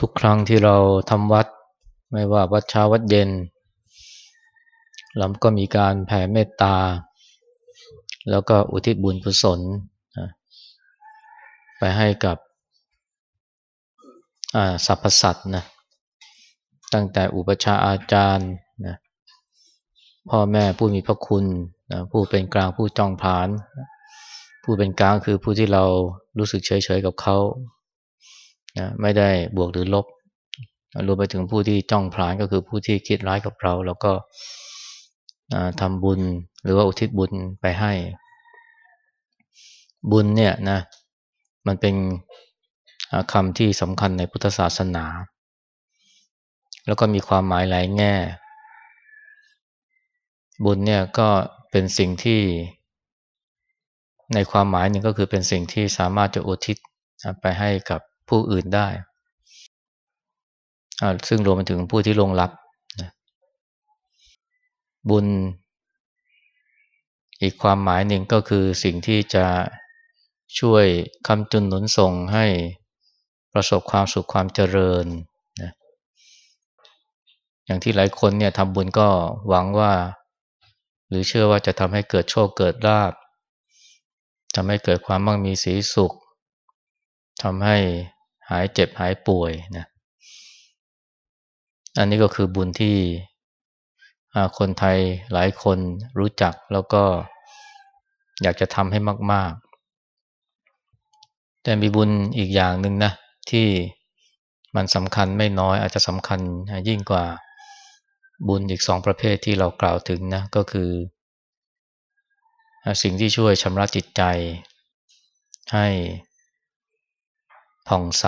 ทุกครั้งที่เราทำวัด ไม่ว่าวัดเช้าวัดเย็น เราก็มีการแผ่เมตตา แล้วก็อุทิศบุญกุศล ไปให้กับสรรพสัตว์นะตั้งแต่อุปชาอาจารย์นะพ่อแม่ผู้มีพระคุณนะผู้เป็นกลางผู้จองผาน ผู้เป็นกลางคือผู้ที่เรารู้สึกเฉยๆกับเขา นะไม่ได้บวกหรือลบรวมไปถึงผู้ที่จ้องผลานก็คือผู้ที่คิดร้ายกับเรา แล้วก็ทำบุญหรือว่าอุทิศบุญไปให้ บุญเนี่ยนะมันเป็นคำที่สำคัญในพุทธศาสนา แล้วก็มีความหมายหลายแง่ บุญเนี่ยก็เป็นสิ่งที่ ในความหมายหนึ่งก็คือเป็นสิ่งที่สามารถจะอุทิศไปให้กับ ผู้อื่นได้ซึ่งรวมไปถึงผู้ที่ลงรับนะบุญ อีกความหมายหนึ่งก็คือสิ่งที่จะช่วยคำจุนหนุนส่งให้ประสบความสุขความเจริญนะอย่างที่หลายคนเนี่ยทำบุญก็หวังว่า หรือเชื่อว่าจะทำให้เกิดโชคเกิดลาภทำให้เกิดความมั่งมีสีสุขทำให้ หายเจ็บหายป่วยนะอันนี้ก็คือบุญที่คนไทยหลายคนรู้จักแล้วก็อยากจะทำให้มาก ๆ แต่มีบุญอีกอย่างหนึ่งนะที่มันสำคัญไม่น้อยอาจจะสำคัญยิ่งกว่าบุญอีกสองประเภทที่เรากล่าวถึงนะก็คือ สิ่งที่ช่วยชำระจิตใจ ให้ ผ่องใส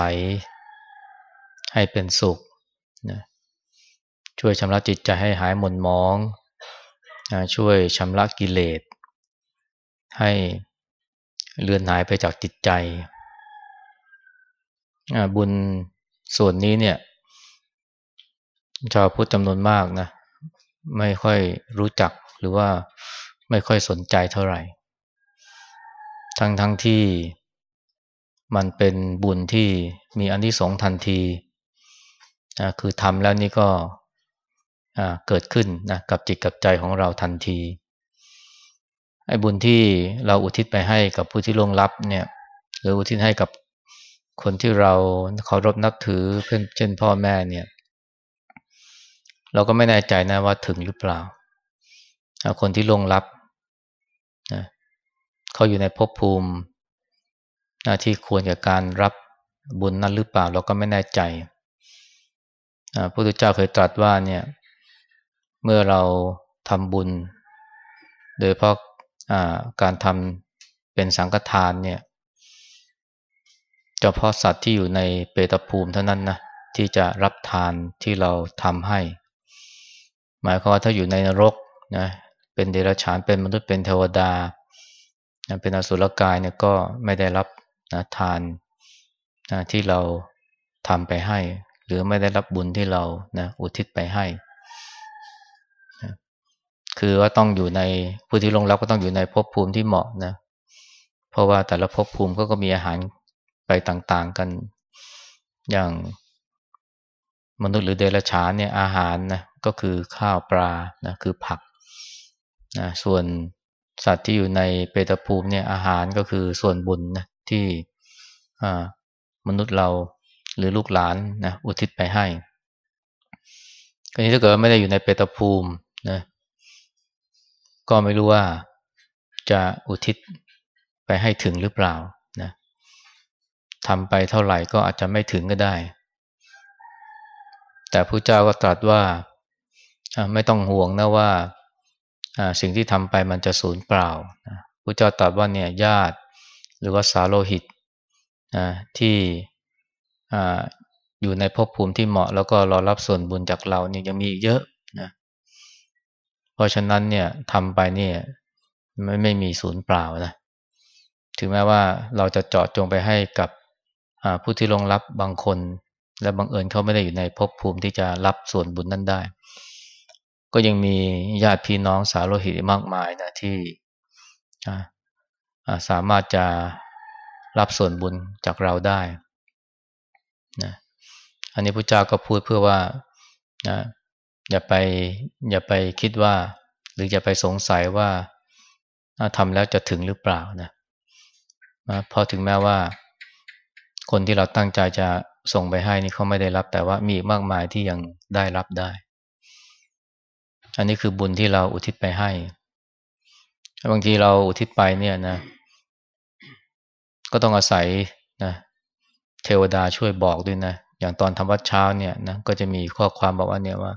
ให้เป็นสุขนะช่วยชำระจิตใจให้หายหม่นมองนะช่วยชำระกิเลส ให้เลือนหายไปจากจิตใจ บุญส่วนนี้เนี่ยชาวพุทธจำนวนมากนะไม่ค่อยรู้จักหรือว่าไม่ค่อยสนใจเท่าไหร่ ทั้งทั้งที่ มันเป็นบุญที่มีอนนิสงส์ทันทีนะคือทำแล้วนี่ก็เกิดขึ้นนะกับจิตกับใจของเราทันที ไอ้บุญที่เราอุทิศไปให้กับผู้ที่ล่วงลับเนี่ย หรืออุทิศให้กับคนที่เราเคารพนับถือเช่นเช่นพ่อแม่เนี่ย เราก็ไม่แน่ใจนะว่าถึงหรือเปล่า คนที่ล่วงลับนะเขาอยู่ในภพภูมิ หน้าที่ควรกับการรับบุญนั้นหรือเปล่าเราก็ไม่แน่ใจพระพุทธเจ้าเคยตรัสว่าเนี่ยเมื่อเราทำบุญ โดยเพราะการทำเป็นสังฆทานเนี่ยเฉพาะสัตว์ที่อยู่ในเปตภูมิเท่านั้นนะที่จะรับทานที่เราทำให้ หมายความว่าถ้าอยู่ในนรกนะเป็นเดรัจฉานเป็นมนุษย์เป็นเทวดา เป็นอสุรกายเนี่ยก็ไม่ได้รับ นะทานนะที่เราทำไปให้ หรือไม่ได้รับบุญที่เรานะอุทิศไปให้นะคือว่าต้องอยู่ในผู้ที่ลงรับก็ต้องอยู่ในภพภูมิที่เหมาะนะ เพราะว่าแต่ละภพภูมิก็ก็มีอาหารไปต่างๆกัน อย่างมนุษย์หรือเดรัจฉานเนี่ยอาหารนะก็คือข้าวปลานะคือผักนะส่วนสัตว์ที่อยู่ในเปตภูมิเนี่ยอาหารก็คือส่วนบุญนะ ที่มนุษย์เราหรือลูกหลานนะอุทิศไปให้กรณีถ้าเกิดไม่ได้อยู่ในเปตภูมินะก็ไม่รู้ว่าจะอุทิศไปให้ถึงหรือเปล่านะทำไปเท่าไหร่ก็อาจจะไม่ถึงก็ได้ แต่พระเจ้าก็ตรัสว่าไม่ต้องห่วงนะว่าสิ่งที่ทำไปมันจะสูญเปล่าพระเจ้าตรัสว่าเนี่ยญาติ หรือว่าสาโลหิตนะที่อยู่ในภพภูมิที่เหมาะ แล้วก็รอรับส่วนบุญจากเราเนี่ยยังมีอีกเยอะนะเพราะฉะนั้นเนี่ยทำไปเนี่ยไม่ไม่มีศูนย์เปล่านะถึงแม้ว่าเราจะเจาะจงไปให้กับผู้ที่ลงรับบางคน และบังเอิญเขาไม่ได้อยู่ในภพภูมิที่จะรับส่วนบุญนั้นได้ ก็ยังมีญาติพี่น้องสาวโลหิตมากมายนะที่ สามารถจะรับส่วนบุญจากเราได้นะอันนี้พระเจ้าก็พูดเพื่อว่านะอย่าไปอย่าไปคิดว่า หรืออย่าไปสงสัยว่าทำแล้วจะถึงหรือเปล่านะนะพอถึงแม้ว่า คนที่เราตั้งใจจะส่งไปให้นี่เขาไม่ได้รับ แต่ว่ามีมากมายที่ยังได้รับได้ อันนี้คือบุญที่เราอุทิศไปให้ บางทีเราอุทิศไปเนี่ยนะ ก็ต้องอาศัยนะเทวดาช่วยบอกด้วยนะ อย่างตอนทำวัดเช้าเนี่ยนะก็จะมีข้อความบอกว่าเนี่ยว่า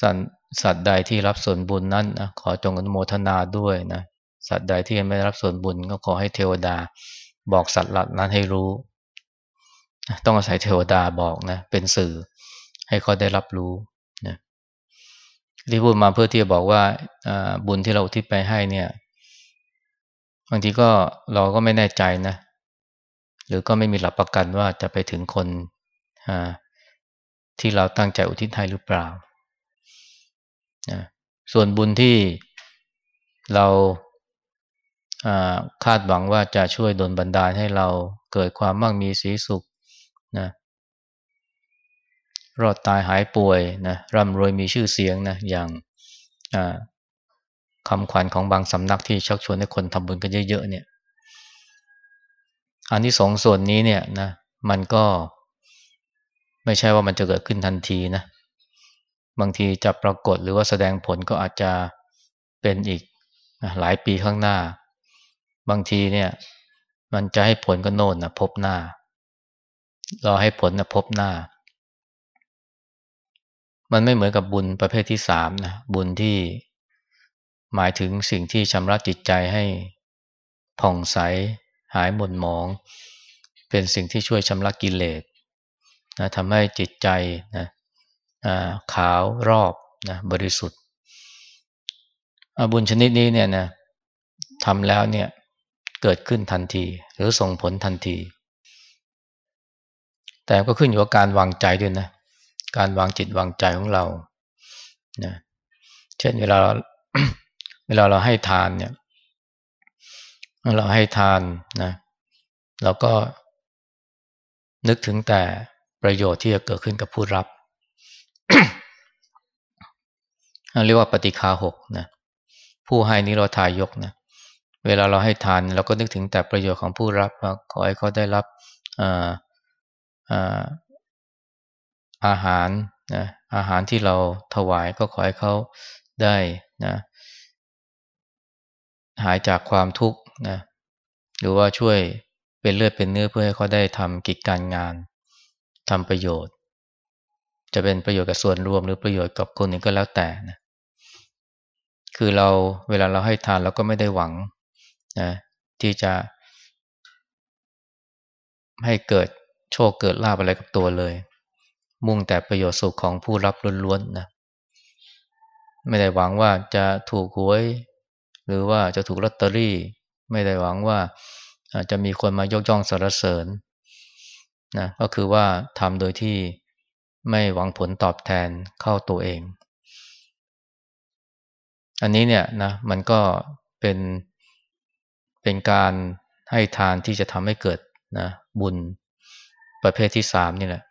สัตสัตว์ใดที่รับส่วนบุญนั้นนะขอจงอนุโมทนาด้วยนะสัตว์ใดที่ยังไม่รับส่วนบุญก็ขอให้เทวดาบอกสัตว์หลักนั้นให้รู้ ต้องอาศัยเทวดาบอกนะเป็นสื่อให้เขาได้รับรู้นะที่พูดมาเพื่อที่จะบอกว่าบุญที่เราทิศไปให้เนี่ย บางทีก็เราก็ไม่แน่ใจนะ หรือก็ไม่มีหลักประกันว่าจะไปถึงคนที่เราตั้งใจอุทิศให้หรือเปล่าส่วนบุญที่เราคาดหวังว่าจะช่วยดลบันดาลให้เราเกิดความมั่งมีสีสุขนะรอดตายหายป่วยนะร่ำรวยมีชื่อเสียงนะอย่าง คำขวัญของบางสำนักที่ชักชวนให้คนทำบุญกันเยอะๆเนี่ย อันที่สองส่วนนี้เนี่ยนะ มันก็ไม่ใช่ว่ามันจะเกิดขึ้นทันทีนะ บางทีจะปรากฏหรือว่าแสดงผลก็อาจจะเป็นอีกหลายปีข้างหน้า บางทีเนี่ย มันจะให้ผลก็โน่นนะพบหน้า รอให้ผลนะพบหน้า มันไม่เหมือนกับบุญประเภทที่สามนะบุญที่ หมายถึงสิ่งที่ชำระจิตใจให้ผ่องใส หายหม่นหมอง เป็นสิ่งที่ช่วยชำระกิเลสนะทำให้จิตใจนะขาวรอบนะบริสุทธิ์บุญชนิดนี้เนี่ยนะทำแล้วเนี่ยเกิดขึ้นทันที หรือส่งผลทันที แต่ก็ขึ้นอยู่กับการวางใจด้วยนะการวางจิตวางใจของเรานะเช่นเวลา เวลาเราให้ทานเนี่ย เราให้ทานนะเราก็นึกถึงแต่ประโยชน์ที่จะเกิดขึ้นกับผู้รับเรียกว่าปฏิคาหกนะผู้ให้นี้เราทายยกนะเวลาเราให้ทานเราก็นึกถึงแต่ประโยชน์ของผู้รับว่าขอให้เขาได้รับอาหารนะอาหารที่เราถวายก็ขอให้เขาได้นะ หายจากความทุกข์นะหรือว่าช่วยเป็นเลือดเป็นเนื้อเพื่อให้เขาได้ทำกิจการงานทำประโยชน์ จะเป็นประโยชน์กับส่วนรวมหรือประโยชน์กับคนอื่นก็แล้วแต่นะคือเราเวลาเราให้ทานเราก็ไม่ได้หวังนะที่จะ ให้เกิดโชคเกิดลาบอะไรกับตัวเลย มุ่งแต่ประโยชน์สุขของผู้รับล้วนๆนะไม่ได้หวังว่าจะถูกหวย หรือว่าจะถูกลอตเตอรี่ ไม่ได้หวังว่าจะมีคนมายกย่องสรรเสริญนะก็คือว่าทำโดยที่ไม่หวังผลตอบแทนเข้าตัวเอง อันนี้เนี่ยนะมันก็เป็นเป็นการให้ทานที่จะทำให้เกิดนะบุญประเภทที่สามนี่แหละ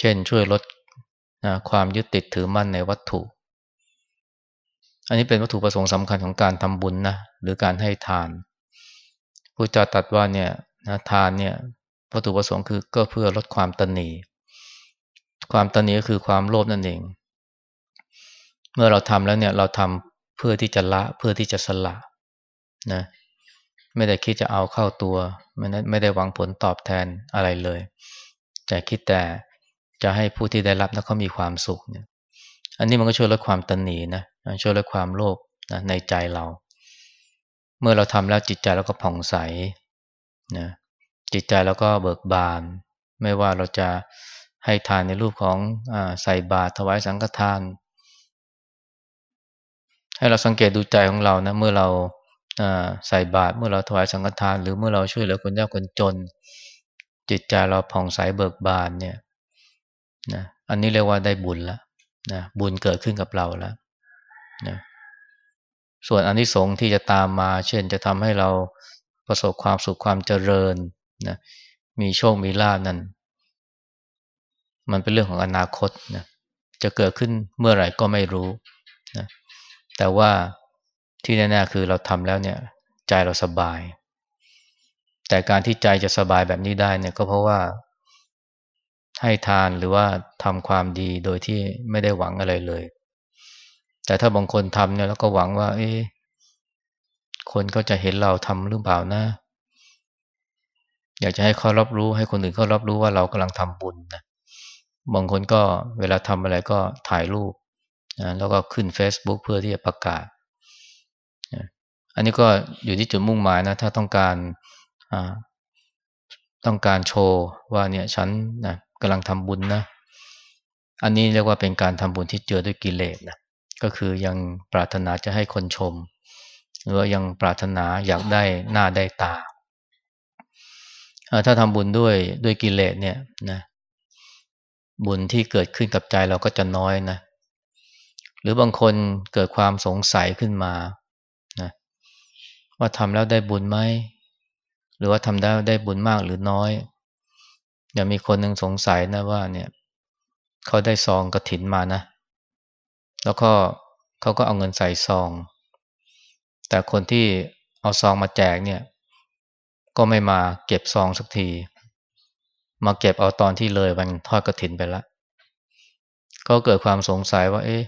เช่นช่วยลดนะความยึดติดถือมั่นในวัตถุ อันนี้เป็นวัตถุประสงค์สำคัญของการทำบุญนะหรือการให้ทานพระเจ้าตรัสว่าเนี่ยนะทานเนี่ยวัตถุประสงค์คือก็เพื่อลดความตนีความตนีก็คือความโลภนั่นเอง เมื่อเราทำแล้วเนี่ยเราทำเพื่อที่จะละเพื่อที่จะสละนะไม่ได้คิดจะเอาเข้าตัวไม่ได้ไม่ได้หวังผลตอบแทนอะไรเลย แต่คิดแต่จะให้ผู้ที่ได้รับแล้วเขามีความสุขเนี่ย อันนี้มันก็ช่วยลดความตันหนีนะ ช่วยลดความโลภนะในใจเรา เมื่อเราทำแล้วจิตใจเราก็ผ่องใสนะจิตใจเราก็เบิกบาน ไม่ว่าเราจะให้ทานในรูปของอใส่บาตรถวายสังฆทาน ให้เราสังเกตดูใจของเรานะเมื่อเราใส่บาตรเมื่อเราถวายสังฆทาน หรือเมื่อเราช่วยเหลือคนยากคนจน จิตใจเราผ่องใสเบิกบานเนี่ยนะอันนี้เรียกว่าได้บุญแล้วนะบุญเกิดขึ้นกับเราแล้ว นะส่วนอันที่สงที่จะตามมา เช่นจะทำให้เราประสบความสุขความเจริญนะมีโชคมีลาภนั้น มันเป็นเรื่องของอนาคตนะจะเกิดขึ้นเมื่อไหร่ก็ไม่รู้นะแต่ว่าที่แน่ๆคือเราทำแล้วเนี่ย ใจเราสบาย แต่การที่ใจจะสบายแบบนี้ได้เนี่ยก็เพราะว่าให้ทานหรือว่าทำความดีโดยที่ไม่ได้หวังอะไรเลย แต่ถ้าบางคนทำเนี่ยแล้วก็หวังว่า เอ๊คนก็จะเห็นเราทำหรือเปล่านะ อยากจะให้เขารับรู้ให้คนอื่นเขารับรู้ว่าเรากำลังทำบุญนะบางคนก็เวลาทำอะไรก็ถ่ายรูปนะแล้วก็ขึ้น Facebook เพื่อที่จะประกาศอันนี้ก็อยู่ที่จุดมุ่งหมายนะ ถ้าต้องการต้องการโชว์ว่าเนี่ยฉันนะกำลังทำบุญนะ อันนี้เรียกว่าเป็นการทำบุญที่เจอด้วยกิเลสนะ ก็คือยังปรารถนาจะให้คนชม หรือยังปรารถนาอยากได้หน้าได้ตา ถ้าทำบุญด้วยด้วยกิเลสเนี่ยนะบุญที่เกิดขึ้นกับใจเราก็จะน้อยนะ หรือบางคนเกิดความสงสัยขึ้นมานะว่าทำแล้วได้บุญไหมหรือว่าทำได้ได้บุญมากหรือน้อย อย่ามีคนหนึ่งสงสัยนะว่าเนี่ย เขาได้ซองกระถินมานะ แล้วก็เขาก็เอาเงินใส่ซอง แต่คนที่เอาซองมาแจกเนี่ย ก็ไม่มาเก็บซองสักที มาเก็บเอาตอนที่เลยวันทอดกระถินไปแล้วก็เกิดความสงสัยว่า เอ๊ะ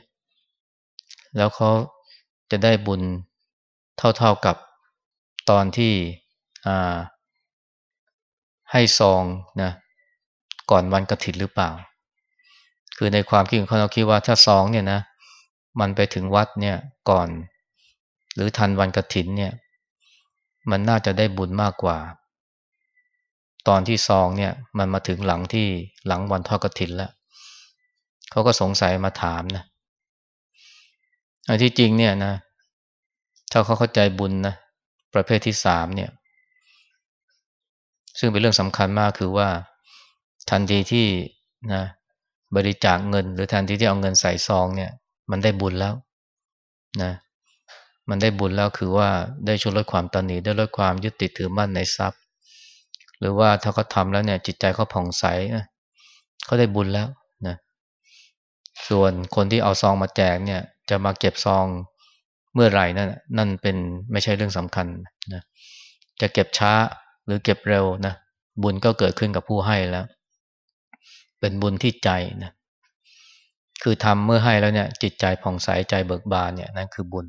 แล้วเขาจะได้บุญเท่าๆกับตอนที่อ่าให้ซองนะก่อนวันกระถินหรือเปล่า คือในความคิดของเขาเราคิดว่าถ้าซองเนี่ยนะ มันไปถึงวัดเนี่ยก่อน หรือทันวันกระถินเนี่ย มันน่าจะได้บุญมากกว่า ตอนที่ซองเนี่ย มันมาถึงหลังที่หลังวันทอดกระถินแล้วเขาก็สงสัยมาถามนะอันที่จริงเนี่ยนะถ้าเขาเข้าใจบุญนะประเภทที่สามเนี่ย ซึ่งเป็นเรื่องสำคัญมากคือว่าทันทีที่นะบริจาคเงิน หรือทันทีที่เอาเงินใส่ซองเนี่ย มันได้บุญแล้วนะมันได้บุญแล้วคือว่าได้ช่วยลดความตนหนีได้ลดความยึดติดถือมั่นในทรัพย์ หรือว่าถ้าเขาทำแล้วเนี่ยจิตใจเขาผ่องใสเขาได้บุญแล้วนะส่วนคนที่เอาซองมาแจกเนี่ย จะมาเก็บซองเมื่อไหร่นั่นนั่นเป็นไม่ใช่เรื่องสำคัญนะจะเก็บช้าหรือเก็บเร็วนะบุญก็เกิดขึ้นกับผู้ให้แล้ว เป็นบุญที่ใจนะ คือทำเมื่อให้แล้วเนี่ย จิตใจผ่องใสใจเบิกบานเนี่ยนั่นคือบุญ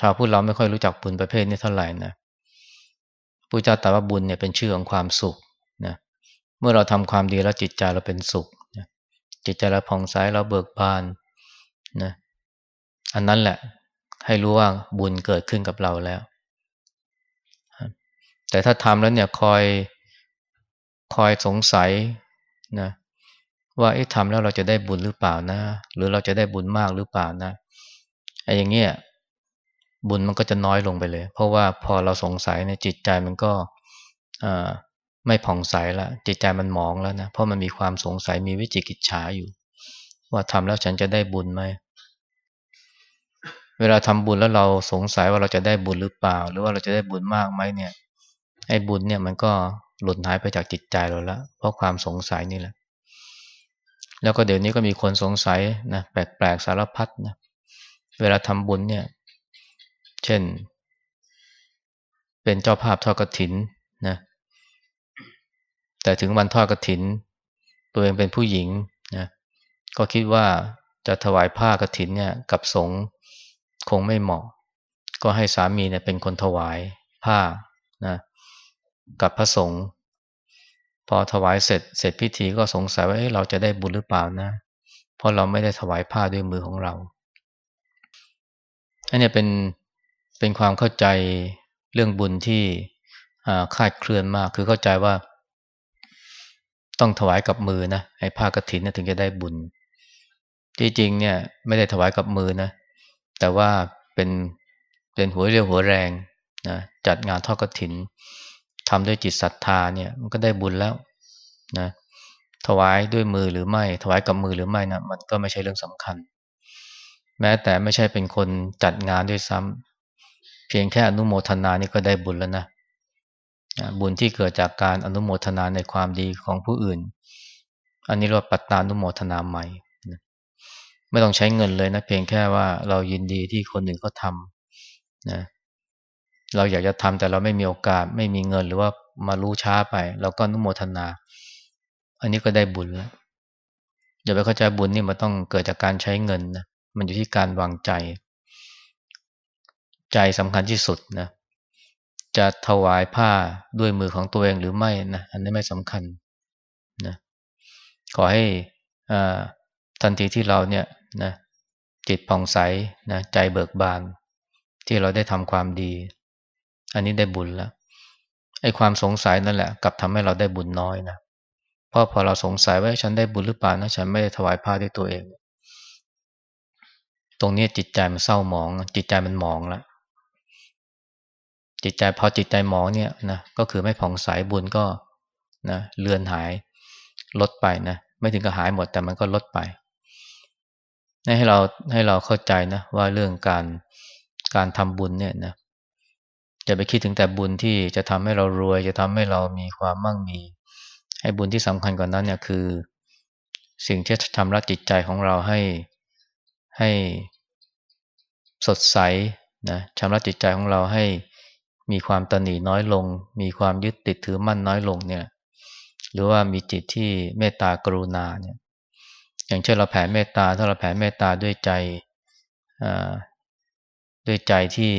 ชาวพุทธเราไม่ค่อยรู้จักบุญประเภทนี้เท่าไหร่นะพระเจ้าตรัสว่าบุญเนี่ยเป็นชื่อของความสุขนะเมื่อเราทำความดีแล้วจิตใจเราเป็นสุขนะจิตใจเราผ่องใสเราเบิกบานนะอันนั้นแหละให้รู้ว่าบุญเกิดขึ้นกับเราแล้ว แต่ถ้าทำแล้วเนี่ยคอยคอยสงสัยนะ ว่าไอ้ทำแล้วเราจะได้บุญหรือเปล่านะ หรือเราจะได้บุญมากหรือเปล่านะไอ้อย่างเงี้ยบุญมันก็จะน้อยลงไปเลย เพราะว่าพอเราสงสัยในจิตใจมันก็ไม่ผ่องใสแล้วจิตใจมันหมองแล้วนะเพราะมันมีความสงสัยมีวิจิกิจฉาอยู่ ว่าทำแล้วฉันจะได้บุญไหมเวลาทำบุญแล้วเราสงสัยว่าเราจะได้บุญหรือเปล่า หรือว่าเราจะได้บุญมากไหมเนี่ยไอ้บุญเนี่ยมันก็หลุดหายไปจากจิตใจเราแล้วเพราะความสงสัยนี่แหละ แล้วก็เดี๋ยวนี้ก็มีคนสงสัยนะแปลกๆสารพัดนะเวลาทำบุญเนี่ย เช่น เป็นเจ้าภาพทอดกระถินนะแต่ถึงวันทอดกระถิน ตัวเองเป็นผู้หญิงนะก็คิดว่าจะถวายผ้ากระถินเนี่ยกับสงฆ์คงไม่เหมาะ ก็ให้สามีเนี่ยเป็นคนถวายผ้านะกับพระสงฆ์ พอถวายเสร็จเสร็จพิธีก็สงสัยว่าเราจะได้บุญหรือเปล่านะ เพราะเราไม่ได้ถวายผ้าด้วยมือของเราอันนี้เป็นเป็นความเข้าใจเรื่องบุญที่คาดเคลื่อนมาก คือเข้าใจว่า ต้องถวายกับมือนะไอ้ผ้ากรถินนะถึงจะได้บุญ ที่จริงเนี่ยไม่ได้ถวายกับมือนะ แต่ว่าเป็นเป็นหัวเรียวหัวแรงนะจัดงานทอดกรถิน ทำด้วยจิตศรัทธาเนี่ยมันก็ได้บุญแล้วนะถวายด้วยมือหรือไม่ ถวายกับมือหรือไม่นะมันก็ไม่ใช่เรื่องสำคัญ แม้แต่ไม่ใช่เป็นคนจัดงานด้วยซ้ำเพียงแค่อนุโมทนานี่ก็ได้บุญแล้วนะบุญที่เกิดจากการอนุโมทนาในความดีของผู้อื่น อันนี้เรียกว่าปัตตานุโมทนาใหม่ไม่ต้องใช้เงินเลยนะเพียงแค่ว่าเรายินดีที่คนหนึ่งเขาทำนะ เราอยากจะทำแต่เราไม่มีโอกาสไม่มีเงินหรือว่ามารู้ช้าไปเราก็นุโมทนา อันนี้ก็ได้บุญแล้วอย่าไปเข้าใจบุญนี่มันต้องเกิดจากการใช้เงินนะมันอยู่ที่การวางใจ ใจสำคัญที่สุดนะจะถวายผ้าด้วยมือของตัวเองหรือไม่นะอันนี้ไม่สำคัญนะขอให้ทันทีที่เราเนี่ยนะจิตผ่องใสนะใจเบิกบานที่เราได้ทำความดี อันนี้ได้บุญแล้วไอ้ความสงสัยนั่นแหละกลับทำให้เราได้บุญน้อยนะเพราะพอเราสงสัยว่าฉันได้บุญหรือเปล่านะฉันไม่ได้ถวายผ้าด้วยตัวเอง ตรงนี้จิตใจมันเศร้าหมอง จิตใจมันหมองแล้วจิตใจพอจิตใจหมองเนี่ยนะก็คือไม่ผ่องใสบุญก็นะเลือนหายลดไปนะไม่ถึงกับหายหมดแต่มันก็ลดไป ให้เราให้เราเข้าใจนะว่าเรื่องการการทำบุญเนี่ยนะ จะไปคิดถึงแต่บุญที่จะทำให้เรารวย จะทำให้เรามีความมั่งมีให้บุญที่สำคัญกว่านั้นเนี่ยคือ สิ่งที่ทำรัจิตใจของเราให้ให้สดใสนะชำระจิตใจของเราให้มีความตนีน้อยลง มีความยึดติดถือมั่นน้อยลงเนี่ยหรือว่ามีจิตที่เมตตากรุณาเนี่ยอย่างเช่นเราแผ่เมตตาถ้าเราแผ่เมตตาด้วยใจด้วยใจที่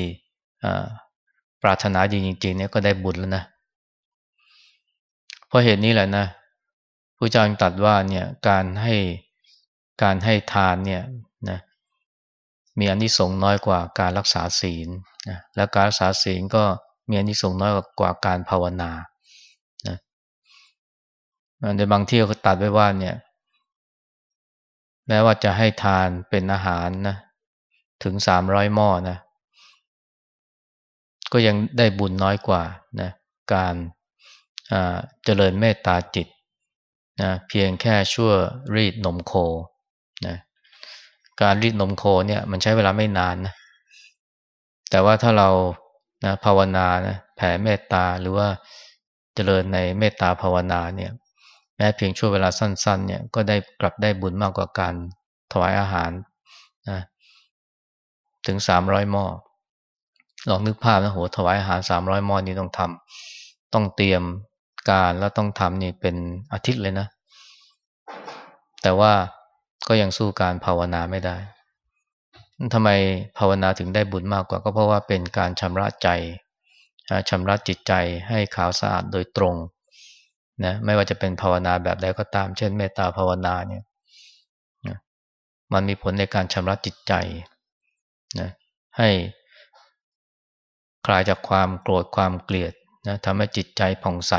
ปรารถนาจริงๆเนี่ยก็ได้บุญแล้วนะเพราะเหตุนี้แหละนะผู้เจ้าตัดว่าเนี่ยการให้การให้ทานเนี่ยนะมีอนนิสงส์น้อยกว่าการรักษาศีลนะและการรักษาศีลก็มีอนนิสงส์น้อยกว่าการภาวนานะในบางที่เขาตัดไว้ว่าเนี่ยแม้ว่าจะให้ทานเป็นอาหารนะถึงสามร้อยหม้อนะ ก็ยังได้บุญน้อยกว่านะการเจริญเมตตาจิตนะเพียงแค่ชั่วรีดนมโคนะการรีดนมโคเนี่ยมันใช้เวลาไม่นานนะแต่ว่าถ้าเรานะภาวนานะแผ่เมตตาหรือว่าเจริญในเมตตาภาวนาเนี่ยแม้เพียงช่วงเวลาสั้นๆเนี่ยก็ได้กลับได้บุญมากกว่าการถวายอาหารนะถึงสามร้อยหม้อ ลองนึกภาพนะโหถวายอาหารสามร้อยหม้อนี้ต้องทำต้องเตรียมการแล้วต้องทำนี่เป็นอาทิตย์เลยนะ แต่ว่าก็ยังสู้การภาวนาไม่ได้ทำไมภาวนาถึงได้บุญมากกว่า ก็เพราะว่าเป็นการชำระใจชำระจิตใจให้ขาวสะอาดโดยตรงนะไม่ว่าจะเป็นภาวนาแบบใดก็ตาม เช่นเมตตาภาวนาเนี่ยนะมันมีผลในการชำระจิตใจนะให้ คลายจากความโกรธความเกลียดนะทำให้จิตใจผ่องใส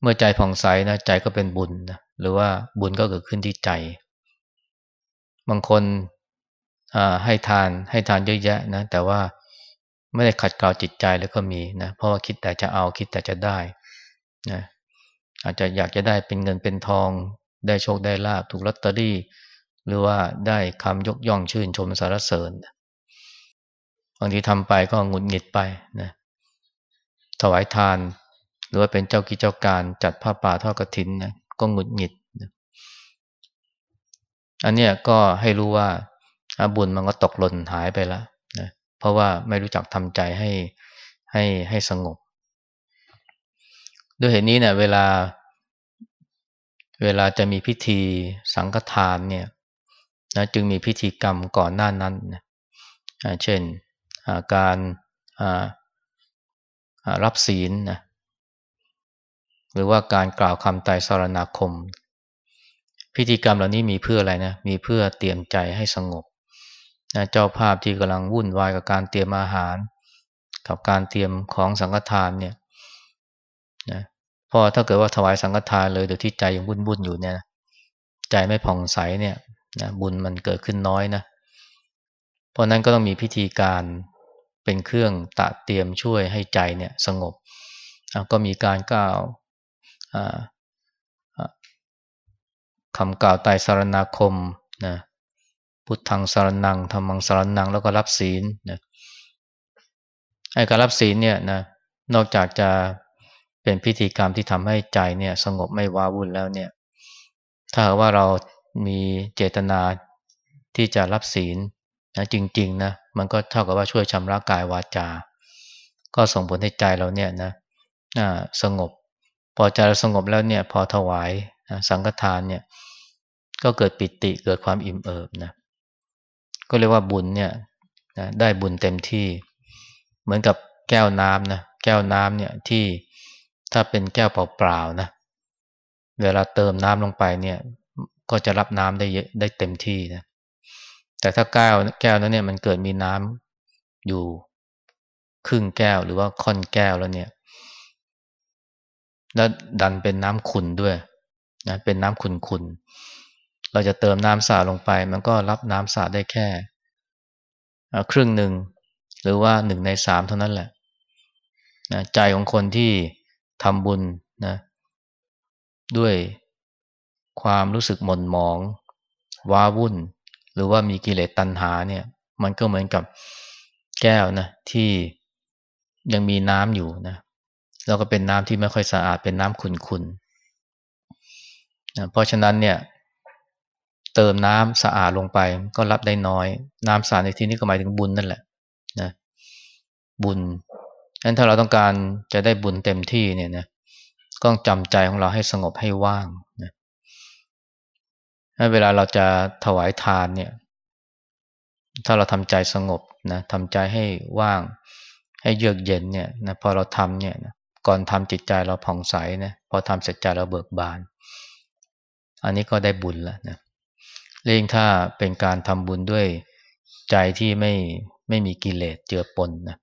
เมื่อใจผ่องใสนะใจก็เป็นบุญนะหรือว่าบุญก็เกิดขึ้นที่ใจ บางคนให้ทานให้ทานเยอะแยะนะแต่ว่าไม่ได้ขัดเกลาจิตใจแล้วก็มีนะเพราะว่าคิดแต่จะเอาคิดแต่จะได้นะอาจจะอยากจะได้เป็นเงินเป็นทอง ได้โชคได้ลาบถูกลอตเตอรี่ หรือว่าได้คำยกย่องชื่นชมสารเสริญ บางทีทำไปก็งุดหงิดไปนะถวายทาน หรือว่าเป็นเจ้ากิจเจ้าการจัดผ้าป่าทอดกระถินนะก็งุดหงิดนะอันเนี้ยก็ให้รู้ว่าบุญมันก็ตกหล่นหายไปแล้วนะเพราะว่าไม่รู้จักทำใจให้ให้ให้สงบ ด้วยเหตุนี้เนี่ยเวลา เวลาจะมีพิธีสังฆทานเนี่ยนะจึงมีพิธีกรรมก่อนหน้านั้นนะเช่น การรับศีลนะหรือว่าการกล่าวคำไตรสรณาคม พิธีกรรมเหล่านี้มีเพื่ออะไรนะมีเพื่อเตรียมใจให้สงบนะเจ้าภาพที่กำลังวุ่นวายกับการเตรียมอาหาร กับการเตรียมของสังฆทานเนี่ยนะพอถ้าเกิดว่าถวายสังฆทานเลยโดยที่ใจยังวุ่นๆอยู่เนี่ยใจไม่ผ่องใสเนี่ยนะบุญมันเกิดขึ้นน้อยนะเพราะนั้นก็ต้องมีพิธีการ เป็นเครื่องตะเตรียมช่วยให้ใจเนี่ยสงบ ก็มีการกล่าวคำกล่าวไตสารนาคมนะพุทธังสารนังธรรมังสารนังแล้วก็รับศีลนะไอ้การรับศีลเนี่ยนะนอกจากจะเป็นพิธีกรรมที่ทำให้ใจเนี่ยสงบไม่ว้าวุ่นแล้วเนี่ยถ้าว่าเรามีเจตนาที่จะรับศีล นะจริงๆนะมันก็เท่ากับว่าช่วยชำระกายวาจา ก็ส่งผลให้ใจเราเนี่ยนะสงบ พอใจเราสงบแล้วเนี่ยพอถวายสังฆทานเนี่ยก็เกิดปิติเกิดความอิ่มเอิบนะก็เรียกว่าบุญเนี่ยนะได้บุญเต็มที่ เหมือนกับแก้วน้ำนะแก้วน้ำเนี่ยที่ถ้าเป็นแก้วเปล่าๆนะเวลาเติมน้ำลงไปเนี่ยก็จะรับน้ำได้เยอะได้เต็มที่นะ แต่ถ้าแก้วแก้วนั้นเนี่ยมันเกิดมีน้ำอยู่ครึ่งแก้วหรือว่าค่อนแก้วแล้วเนี่ย แล้วดันเป็นน้ำขุ่นด้วยนะเป็นน้ำขุ่นๆเราจะเติมน้ำสาลงไป มันก็รับน้ำสาได้แค่ครึ่งหนึ่งหรือว่าหนึ่งในสามเท่านั้นแหละนะใจของคนที่ทำบุญนะด้วยความรู้สึกหม่นหมอง ว้าวุ่น หรือว่ามีกิเลสตัณหาเนี่ย มันก็เหมือนกับแก้วนะที่ยังมีน้ำอยู่นะแล้วก็เป็นน้ำที่ไม่ค่อยสะอาดเป็นน้ำขุ่นๆนะเพราะฉะนั้นเนี่ย เติมน้ำสะอาดลงไป ก็รับได้น้อย น้ำสะอาดในที่นี้ก็หมายถึงบุญนั่นแหละนะบุญนั้นถ้าเราต้องการจะได้บุญเต็มที่เนี่ยนะก็ต้องจำใจของเราให้สงบให้ว่าง เวลาเราจะถวายทานเนี่ย ถ้าเราทำใจสงบนะทำใจให้ว่าง ให้เยือกเย็นเนี่ยนะพอเราทำเนี่ยนะก่อนทำจิตใจเราผ่องใสนะพอทำเสร็จใจเราเบิกบาน อันนี้ก็ได้บุญแล้วนะเรื่องถ้าเป็นการทำบุญด้วยใจที่ไม่ไม่มีกิเลสเจือปนนะ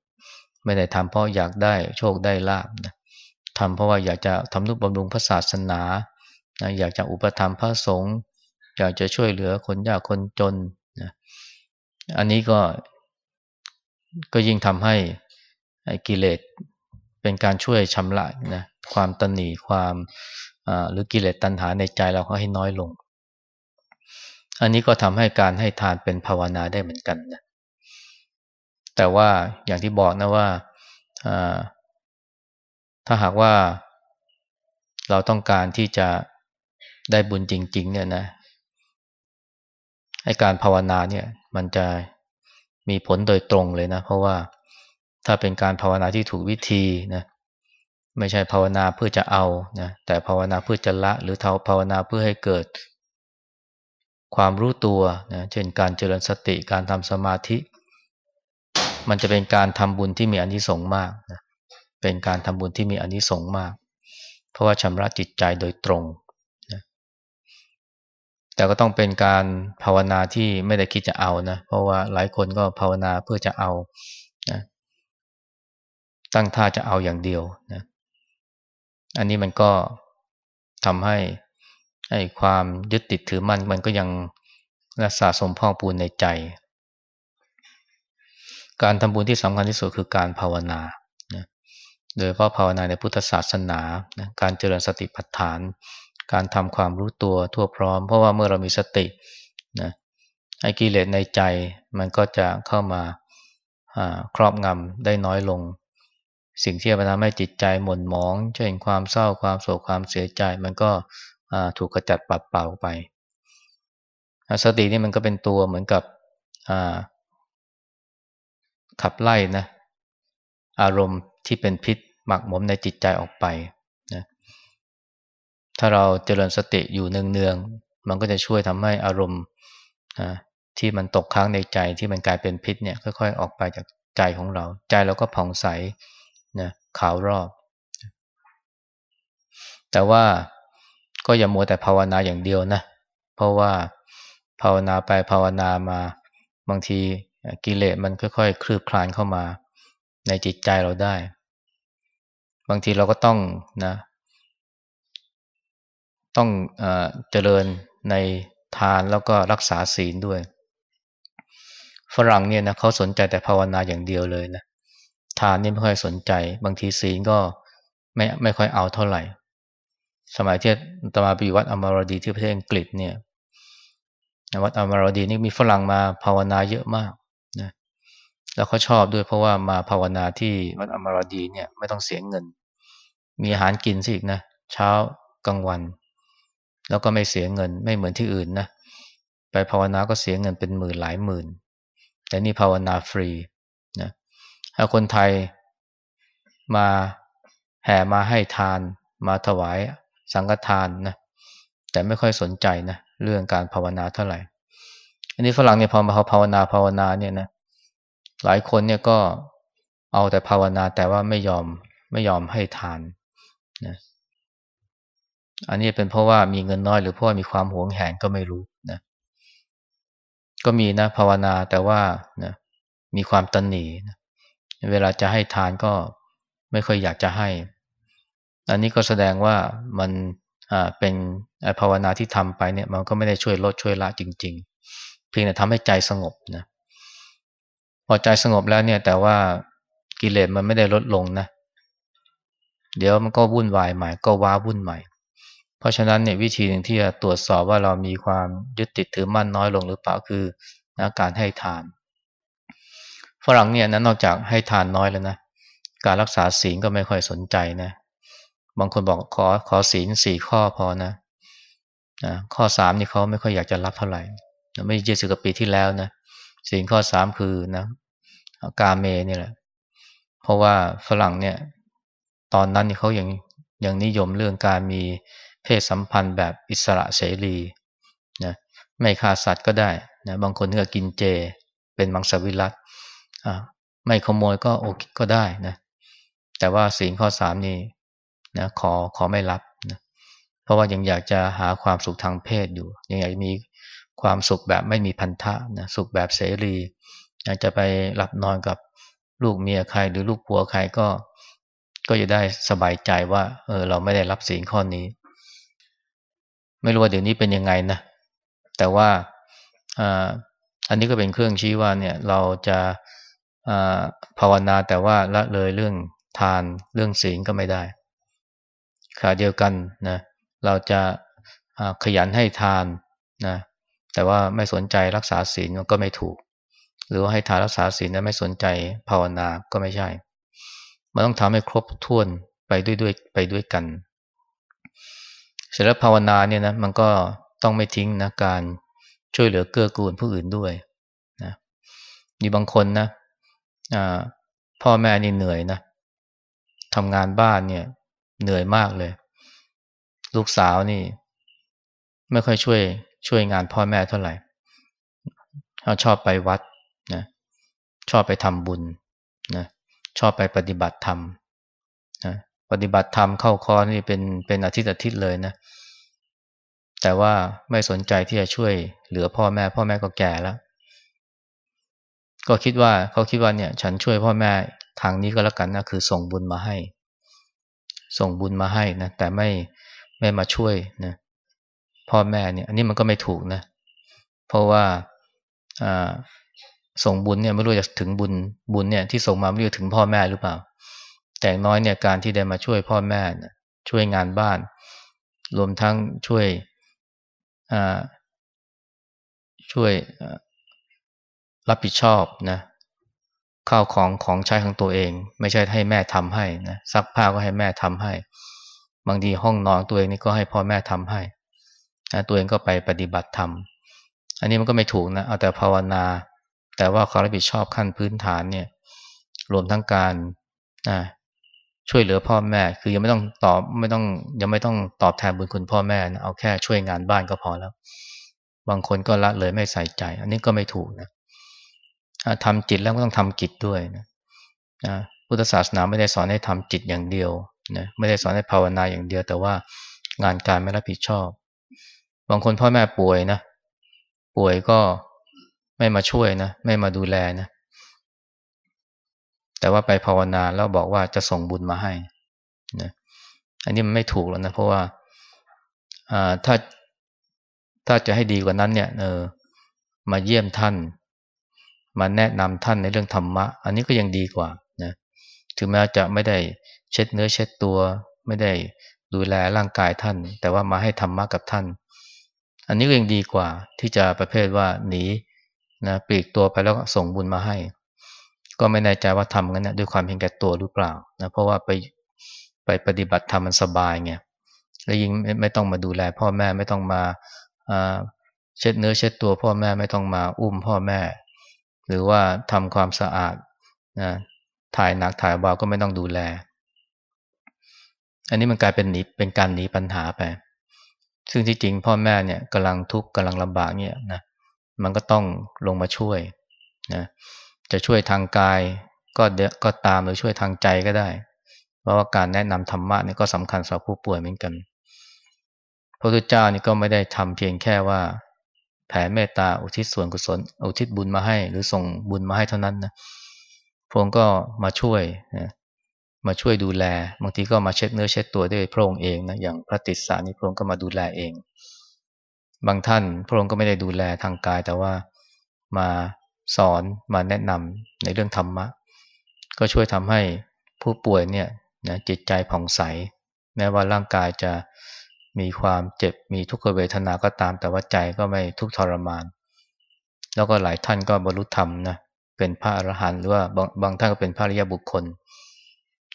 ไม่ได้ทำเพราะอยากได้โชคได้ลาบนะทำเพราะว่าอยากจะทำนุบำรุงพระศาสนานะอยากจะอุปถัมภ์พระสงฆ์ อยากจะช่วยเหลือคนยากคนจนนะอันนี้ก็ก็ยิ่งทำให้กิเลสเป็นการช่วยชำระนะความตนีความหรือกิเลสตัณหาในใจเราก็ให้น้อยลง อันนี้ก็ทำให้การให้ทานเป็นภาวนาได้เหมือนกันนะแต่ว่าอย่างที่บอกนะว่าถ้าหากว่าเราต้องการที่จะได้บุญจริง ๆ เนี่ยนะ ให้การภาวนาเนี่ยมันจะมีผลโดยตรงเลยนะ เพราะว่าถ้าเป็นการภาวนาที่ถูกวิธีนะไม่ใช่ภาวนาเพื่อจะเอานะแต่ภาวนาเพื่อจะละ หรือเทาภาวนาเพื่อให้เกิด ความรู้ตัวนะเช่นการเจริญสติการทำสมาธิ มันจะเป็นการทำบุญที่มีอนิสงส์มากนะเป็นการทำบุญที่มีอนิสงส์มาก เพราะว่าชำระจิตใจโดยตรง แต่ก็ต้องเป็นการภาวนาที่ไม่ได้คิดจะเอานะ เพราะว่าหลายคนก็ภาวนาเพื่อจะเอานะตั้งท่าจะเอาอย่างเดียวนะอันนี้มันก็ทำให้ไอ้ความยึดติดถือมันมันก็ยังรักษาสมพองปูนในใจ การทำบุญที่สำคัญที่สุดคือการภาวนานะโดยเพราะภาวนาในพุทธศาสนานะการเจริญสติปัฏฐาน การทำความรู้ตัวทั่วพร้อม เพราะว่าเมื่อเรามีสตินะไอ้กิเลสในใจมันก็จะเข้ามาครอบงำได้น้อยลง สิ่งที่จะทำให้จิตใจหม่นหมอง เช่นความเศร้าความโศกความเสียใจ มันก็ถูกกระจัดปัดเป่าไป สตินี่มันก็เป็นตัวเหมือนกับขับไล่นะอารมณ์ที่เป็นพิษหมักหมมในจิตใจออกไป ถ้าเราเจริญสติอยู่เนืองๆ มันก็จะช่วยทำให้อารมณ์ที่มันตกค้างในใจที่มันกลายเป็นพิษเนี่ยค่อยๆ ออกไปจากใจของเรา ใจเราก็ผ่องใสนะขาวรอบ แต่ว่าก็อย่ามัวแต่ภาวนาอย่างเดียวนะ เพราะว่าภาวนาไปภาวนามาบางทีกิเลสมันค่อยๆ คลืบคลานเข้ามาในจิตใจเราได้ บางทีเราก็ต้องนะ ต้องเจริญในทานแล้วก็รักษาศีลด้วย ฝรั่งเนี่ยนะเขาสนใจแต่ภาวนาอย่างเดียวเลยนะทานนี่ไม่ค่อยสนใจ บางทีศีลก็ไม่ไม่ค่อยเอาเท่าไหร่ สมัยที่ตมาไปอยู่วัดอมรดีที่ประเทศอังกฤษเนี่ยวัดอมรดีนี่มีฝรั่งมาภาวนาเยอะมากนะแล้วเขาชอบด้วยเพราะว่ามาภาวนาที่วัดอมรดีเนี่ยไม่ต้องเสียเงิน มีอาหารกินสิอีกนะเช้ากลางวัน แล้วก็ไม่เสียเงินไม่เหมือนที่อื่นนะไปภาวนาก็เสียเงินเป็นหมื่นหลายหมื่น แต่นี่ภาวนาฟรีนะถ้าคนไทยมาแห่มาให้ทาน มาถวายสังฆทานนะแต่ไม่ค่อยสนใจนะเรื่องการภาวนาเท่าไหร่ อันนี้ฝรั่งเนี่ยพอมาภาวนาภาวนาเนี่ยนะหลายคนเนี่ยก็เอาแต่ภาวนาแต่ว่าไม่ยอมไม่ยอมให้ทานนะ อันนี้เป็นเพราะว่ามีเงินน้อยหรือเพราะมีความหวงแหนก็ไม่รู้นะก็มีนะภาวนาแต่ว่านะมีความตันหนีนะเวลาจะให้ทานก็ไม่ค่อยอยากจะให้ อันนี้ก็แสดงว่ามันอ่าเป็นภาวนาที่ทำไปเนี่ยมันก็ไม่ได้ช่วยลดช่วยละจริง ๆ เพียงแต่ทำให้ใจสงบนะพอใจสงบแล้วเนี่ยแต่ว่ากิเลสมันไม่ได้ลดลงนะเดี๋ยวมันก็วุ่นวายใหม่ ก็ว้าวุ่นใหม่ เพราะฉะนั้นเนี่ยวิธีหนึ่งที่จะตรวจสอบว่าเรามีความยึดติดถือมั่นน้อยลงหรือเปล่าคือนะการให้ทาน ฝรั่งเนี่ยนะนอกจากให้ทานน้อยแล้วนะการรักษาศีลก็ไม่ค่อยสนใจนะบางคนบอกขอขอศีลสี่ข้อพอนะนะข้อสามนี่เขาไม่ค่อยอยากจะรับเท่าไหร่ไม่เจ็ดสิบกว่าปีที่แล้วนะศีลข้อสามคือนะกาเมนี่แหละ เพราะว่าฝรั่งเนี่ย ตอนนั้นเขายังยังนิยมเรื่องการมี เพศสัมพันธ์แบบอิสระเสรีนะไม่ฆ่าสัตว์ก็ได้นะบางคนก็กินเจเป็นมังสวิรัตไม่ขโมยก็โอเคก็ได้นะแต่ว่าสิ่งข้อสามนี่นะขอขอไม่รับนะเพราะว่ายังอยากจะหาความสุขทางเพศอยู่ ยังอยากมีความสุขแบบไม่มีพันธะนะสุขแบบเสรีอยากจะไปหลับนอนกับลูกเมียใครหรือลูกผัวใครก็ ก็จะได้สบายใจว่าเออเราไม่ได้รับสิ่งข้อนี้ ไม่รู้ว่าเดี๋ยวนี้เป็นยังไงนะ แต่ว่าอันนี้ก็เป็นเครื่องชี้ว่าเนี่ยเราจะภาวนาแต่ว่าละเลยเรื่องทานเรื่องศีลก็ไม่ได้ขาเดียวกันนะเราจะขยันให้ทานนะแต่ว่าไม่สนใจรักษาศีลก็ไม่ถูก หรือว่าให้ทานรักษาศีลแล้วไม่สนใจภาวนาก็ไม่ใช่ มันต้องทำให้ครบถ้วนไปด้วยด้วยไปด้วยกัน เสร็จแล้วภาวนาเนี่ยนะมันก็ต้องไม่ทิ้งนะการช่วยเหลือเกื้อกูลผู้อื่นด้วยนะมีบางคนนะพ่อแม่นี่เหนื่อยนะทำงานบ้านเนี่ย เหนื่อยมากเลย ลูกสาวนี่ ไม่ค่อยช่วย ช่วยงานพ่อแม่เท่าไหร่เขาชอบไปวัดนะชอบไปทำบุญนะชอบไปปฏิบัติธรรม ปฏิบัติธรรมเข้าคอนี่เป็นเป็นอาทิตย์อาทิตย์เลยนะแต่ว่าไม่สนใจที่จะช่วยเหลือพ่อแม่ พ่อแม่ก็แก่แล้ว ก็คิดว่าเขาคิดว่าเนี่ยฉันช่วยพ่อแม่ทางนี้ก็แล้วกันนะคือส่งบุญมาให้ ส่งบุญมาให้นะแต่ไม่ไม่มาช่วยนะพ่อแม่เนี่ย อันนี้มันก็ไม่ถูกนะ เพราะว่าอ่าส่งบุญเนี่ยไม่รู้จะถึงบุญบุญเนี่ยที่ส่งมาไม่รู้ถึงพ่อแม่หรือเปล่า แต่น้อยเนี่ยการที่ได้มาช่วยพ่อแม่ช่วยงานบ้าน รวมทั้งช่วยช่วยรับผิดชอบนะข้าวของของใช้ของตัวเอง ไม่ใช่ให้แม่ทำให้นะซักผ้าก็ให้แม่ทำให้ บางทีห้องนอนตัวเองนี่ก็ให้พ่อแม่ทำให้นะตัวเองก็ไปปฏิบัติธรรมอันนี้มันก็ไม่ถูกนะเอาแต่ภาวนา แต่ว่าความรับผิดชอบขั้นพื้นฐานเนี่ยรวมทั้งการ ช่วยเหลือพ่อแม่ คือยังไม่ต้องตอบไม่ต้องยังไม่ต้องตอบแทนบุญคุณพ่อแม่นะเอาแค่ช่วยงานบ้านก็พอแล้ว บางคนก็ละเลยไม่ใส่ใจ อันนี้ก็ไม่ถูกนะทำจิตแล้วก็ต้องทำกิจด้วยนะนะพุทธศาสนาไม่ได้สอนให้ทำจิตอย่างเดียวนะไม่ได้สอนให้ภาวนาอย่างเดียว แต่ว่างานการไม่รับผิดชอบ บางคนพ่อแม่ป่วยนะ ป่วยก็ไม่มาช่วยนะ ไม่มาดูแลนะ แต่ว่าไปภาวนาแล้วบอกว่าจะส่งบุญมาให้นะอันนี้มันไม่ถูกแล้วนะ เพราะว่าถ้าถ้าจะให้ดีกว่านั้นเนี่ยเออมาเยี่ยมท่าน มาแนะนำท่านในเรื่องธรรมะ อันนี้ก็ยังดีกว่านะถึงแม้จะไม่ได้เช็ดเนื้อเช็ดตัว ไม่ได้ดูแลร่างกายท่าน แต่ว่ามาให้ธรรมะกับท่าน อันนี้ก็ยังดีกว่าที่จะประเภทว่าหนีนะปลีกตัวไปแล้วส่งบุญมาให้ ก็ไม่แน่ใจว่าทำกันนะด้วยความเพียงแก่ตัวหรือเปล่านะเพราะว่าไปไปปฏิบัติธรรมมันสบายไงแล้วยิ่งไม่ต้องมาดูแล พ่อแม่ไม่ต้องมาเช็ดเนื้อเช็ดตัวพ่อแม่ไม่ต้องมาอุ้มพ่อแม่ หรือว่าทำความสะอาดนะถ่ายหนักถ่ายเบาก็ไม่ต้องดูแล อันนี้มันกลายเป็นหนีเป็นการหนีปัญหาไป ซึ่งที่จริงพ่อแม่เนี่ยกำลังทุกข์กำลังลำบากเนี่ยนะมันก็ต้องลงมาช่วยนะ จะช่วยทางกายก็เดก็ตามหรือช่วยทางใจก็ได้ เพราะว่าการแนะนำธรรมะนี่ก็สำคัญสำหรับผู้ป่วยเหมือนกัน พระพุทธเจ้านี่ก็ไม่ได้ทำเพียงแค่ว่า แผ่เมตตาอุทิศส่วนกุศล อุทิศบุญมาให้ หรือส่งบุญมาให้เท่านั้นนะพระองค์ก็มาช่วยนะมาช่วยดูแล บางทีก็มาเช็ดเนื้อเช็ดตัวด้วยพระองค์เองนะอย่างพระติสสานี่พระองค์ก็มาดูแลเอง บางท่านพระองค์ก็ไม่ได้ดูแลทางกายแต่ว่ามา สอนมาแนะนำในเรื่องธรรมะ ก็ช่วยทำให้ผู้ป่วยเนี่ยนะจิตใจผ่องใส แม้ว่าร่างกายจะมีความเจ็บมีทุกขเวทนาก็ตาม แต่ว่าใจก็ไม่ทุกทรมาน แล้วก็หลายท่านก็บรรลุธรรมนะเป็นพระอรหันต์หรือว่าบางบางท่านก็เป็นพระริยบุคคล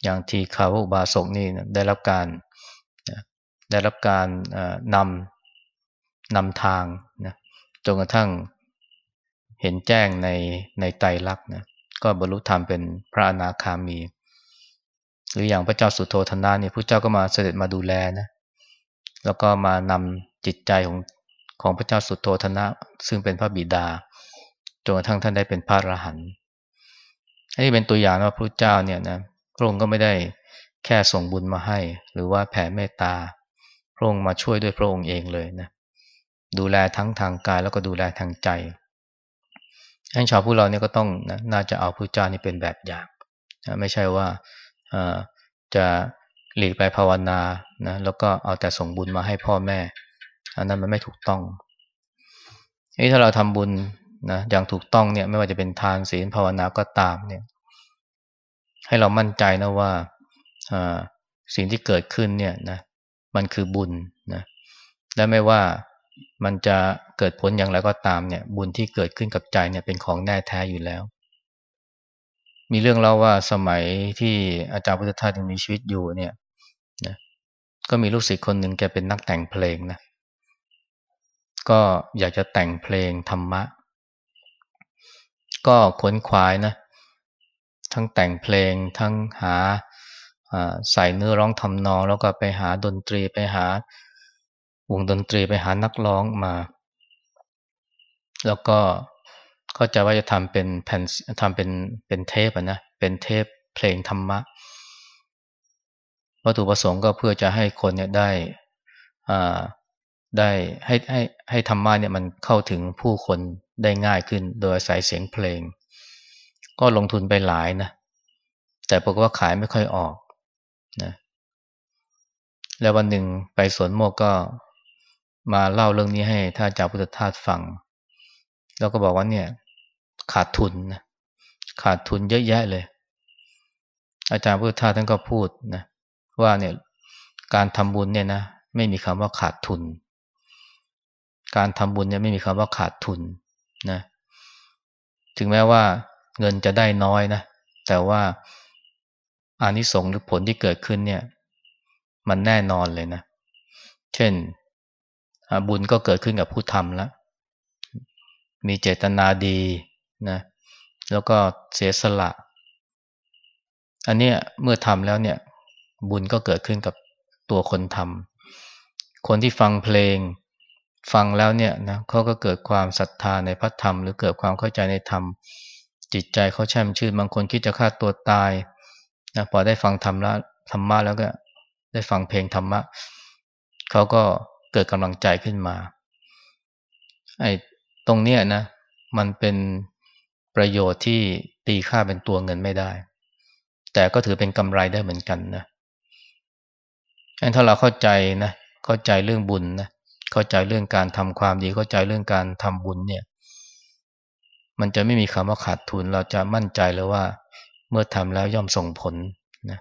อย่างทีคาวอุบาสกนี่นะได้รับการได้รับการนำนำทางนะจนกระทั่ง เห็นแจ้งในในไตรลักษณ์นะก็บรรลุธรรมเป็นพระอนาคามี หรืออย่างพระเจ้าสุโธธนะเนี่ยพระเจ้าก็มาเสด็จมาดูแลนะแล้วก็มานำจิตใจของของพระเจ้าสุโธธนะ ซึ่งเป็นพระบิดาจนกระทั่งท่านได้เป็นพระอรหันต์อันนี้เป็นตัวอย่างว่าพระเจ้าเนี่ยนะพระองค์ก็ไม่ได้แค่ส่งบุญมาให้ หรือว่าแผ่เมตตาพระองค์มาช่วยด้วยพระองค์เองเลยนะดูแลทั้งทางกายแล้วก็ดูแลทางใจ ให้ชาวพวกเราเนี่ยก็ต้องนะน่าจะเอาพระเจ้านี่เป็นแบบอย่างนะไม่ใช่ว่าจะหลีกไปภาวนานะแล้วก็เอาแต่ส่งบุญมาให้พ่อแม่ อันนั้นมันไม่ถูกต้องนี่ถ้าเราทำบุญนะอย่างถูกต้องเนี่ยไม่ว่าจะเป็นทานศีลภาวนาก็ตามเนี่ย ให้เรามั่นใจนะว่าสิ่งที่เกิดขึ้นเนี่ยนะมันคือบุญนะและไม่ว่า มันจะเกิดผลอย่างไรก็ตามเนี่ย บุญที่เกิดขึ้นกับใจเนี่ยเป็นของแน่แท้อยู่แล้ว มีเรื่องเล่าว่าสมัยที่อาจารย์พุทธทาสยังมีชีวิตอยู่เนี่ยนะก็มีลูกศิษย์คนหนึ่งแกเป็นนักแต่งเพลงนะก็อยากจะแต่งเพลงธรรมะ ก็ขนขวายนะทั้งแต่งเพลงทั้งหาใส่เนื้อร้องทำนอง แล้วก็ไปหาดนตรีไปหา วงดนตรีไปหานักร้องมา แล้วก็เข้าใจว่าจะทำเป็นแผ่นทำเป็นเป็นเทปนะเป็นเทปเพลงธรรมะวัตถุประสงค์ก็เพื่อจะให้คนเนี่ยได้อ่าได้ให้ให้ให้ธรรมะเนี่ยมันเข้าถึงผู้คนได้ง่ายขึ้น โดยอาศัยเสียงเพลง ก็ลงทุนไปหลายนะ แต่ปรากฏว่าขายไม่ค่อยออกนะแล้ววันหนึ่งไปสวนโมกก็ มาเล่าเรื่องนี้ให้ท่านอาจารย์พุทธทาสฟัง แล้วก็บอกว่าเนี่ย ขาดทุนนะขาดทุนเยอะแยะเลย อาจารย์พุทธทาสท่านก็พูดนะว่าเนี่ยการทำบุญเนี่ยนะไม่มีคำว่าขาดทุน การทำบุญเนี่ยไม่มีคำว่าขาดทุนนะถึงแม้ว่าเงินจะได้น้อยนะแต่ว่าอานิสงส์หรือผลที่เกิดขึ้นเนี่ย มันแน่นอนเลยนะ เช่น บุญก็เกิดขึ้นกับผู้ทำแล้ว มีเจตนาดีนะแล้วก็เสียสละ อันนี้เมื่อทำแล้วเนี่ยบุญก็เกิดขึ้นกับตัวคนทำคนที่ฟังเพลงฟังแล้วเนี่ยนะเขาก็เกิดความศรัทธาในพระธรรม หรือเกิดความเข้าใจในธรรม จิตใจเขาแช่มชื่นบางคนคิดจะฆ่าตัวตายนะพอได้ฟังธรรมแล้วธรรมะแล้วก็ได้ฟังเพลงธรรมะเขาก็ เกิดกำลังใจขึ้นมาไอ้ตรงเนี้ยนะ มันเป็นประโยชน์ที่ตีค่าเป็นตัวเงินไม่ได้ แต่ก็ถือเป็นกำไรได้เหมือนกันนะถ้าเราเข้าใจนะเข้าใจเรื่องบุญนะเข้าใจเรื่องการทำความดีเข้าใจเรื่องการทำบุญเนี่ย มันจะไม่มีคำว่าขาดทุนเราจะมั่นใจเลยว่า เมื่อทำแล้วย่อมส่งผลนะ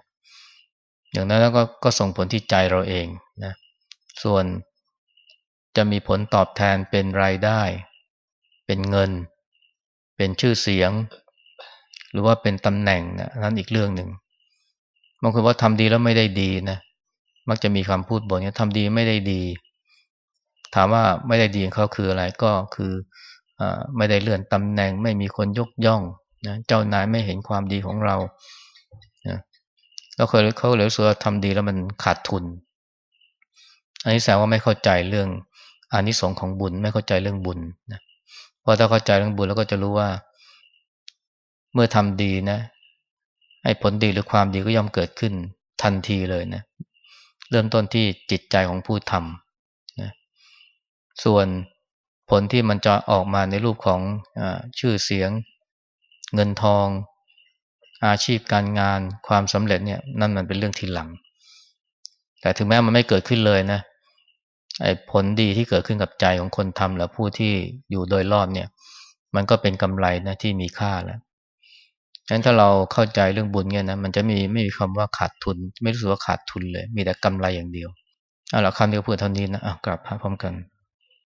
อย่างนั้นแล้วก็ก็ส่งผลที่ใจเราเองนะส่วน จะมีผลตอบแทนเป็นรายได้ เป็นเงิน เป็นชื่อเสียง หรือว่าเป็นตำแหน่งนะนั้นอีกเรื่องหนึ่งบางคนว่าทำดีแล้วไม่ได้ดีนะมักจะมีคำพูดบ่นเนี่ยทำดีไม่ได้ดี ถามว่าไม่ได้ดีของเขาคืออะไรก็คืออไม่ได้เลื่อนตำแหน่ง ไม่มีคนยกย่องนะเจ้านายไม่เห็นความดีของเรานะแล้วเคยเขาเลยรู้สึกว่าทำดีแล้วมันขาดทุนอันนี้แสดงว่าไม่เข้าใจเรื่อง อานิสงส์ของบุญไม่เข้าใจเรื่องบุญนะพอถ้าเข้าใจเรื่องบุญแล้วก็จะรู้ว่า เมื่อทำดีนะให้ผลดีหรือความดีก็ย่อมเกิดขึ้นทันทีเลยนะ เริ่มต้นที่จิตใจของผู้ทำนะส่วนผลที่มันจะออกมาในรูปของอชื่อเสียง เงินทอง อาชีพการงานความสำเร็จเนี่ยนั่นมันเป็นเรื่องทีหลัง แต่ถึงแม้มันไม่เกิดขึ้นเลยนะ ผลดีที่เกิดขึ้นกับใจของคนทำและผู้ที่อยู่โดยรอบเนี่ย มันก็เป็นกำไรนะที่มีค่าแล้วฉะนั้นถ้าเราเข้าใจเรื่องบุญเนี่ยนะมันจะมีไม่มีคำว่าขาดทุน ไม่รู้สึกว่าขาดทุนเลย มีแต่กำไรอย่างเดียวเอาละคำเดียวพูดเท่านี้นะอะกลับพร้อมกัน